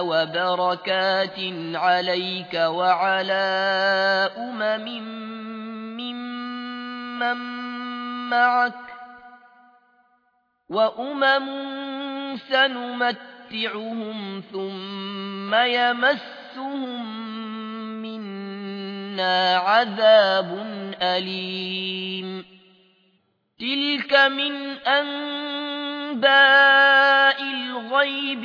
وبركات عليك وعلى أمم ممن معك وأمم سنمتعهم ثم يمسهم منا عذاب أليم. تلك من أنباء الغيب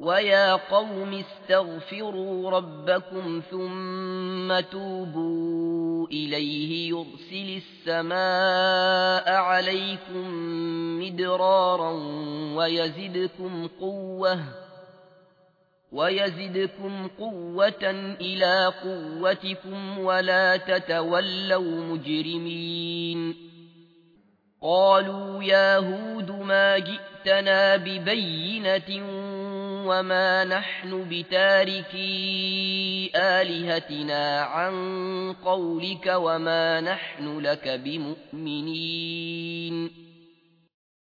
ويا قوم استغفروا ربكم ثم توبوا إليه يرسل السماء عليكم مدرارا ويزدكم قوةً ويزدكم قوة إلى قوتكم ولا تتولوا مجرمين قالوا يا هود ما جئتنا ببينة وما نحن بتاركي آلهتنا عن قولك وما نحن لك بمؤمنين